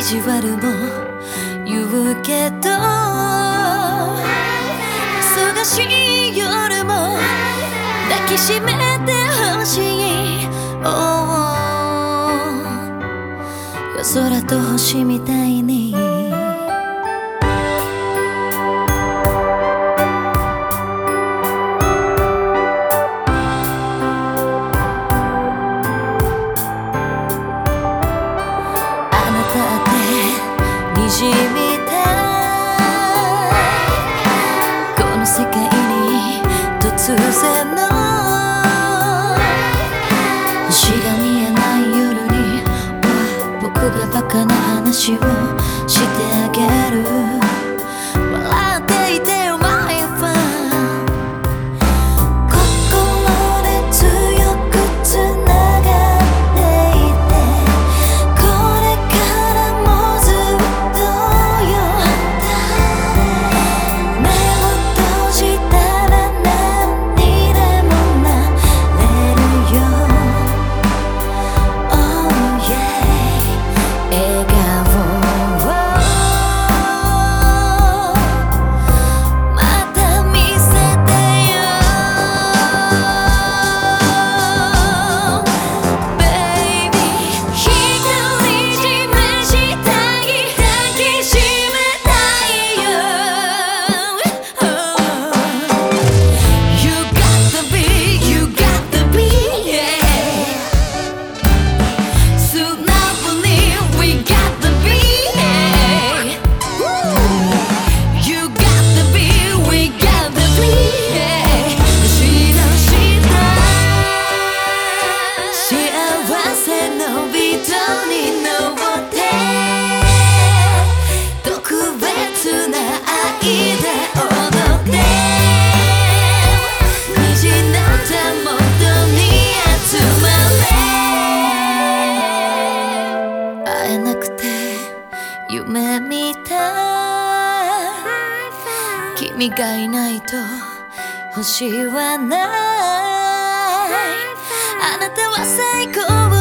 意地悪も言うけど忙しい夜も抱きしめてほしい、oh、夜空と星みたいに。あなたじみたこの世界に突然の星が見えない夜に僕がバカな話をしてあげる。夢見た君がいないと星はない。あなたは最高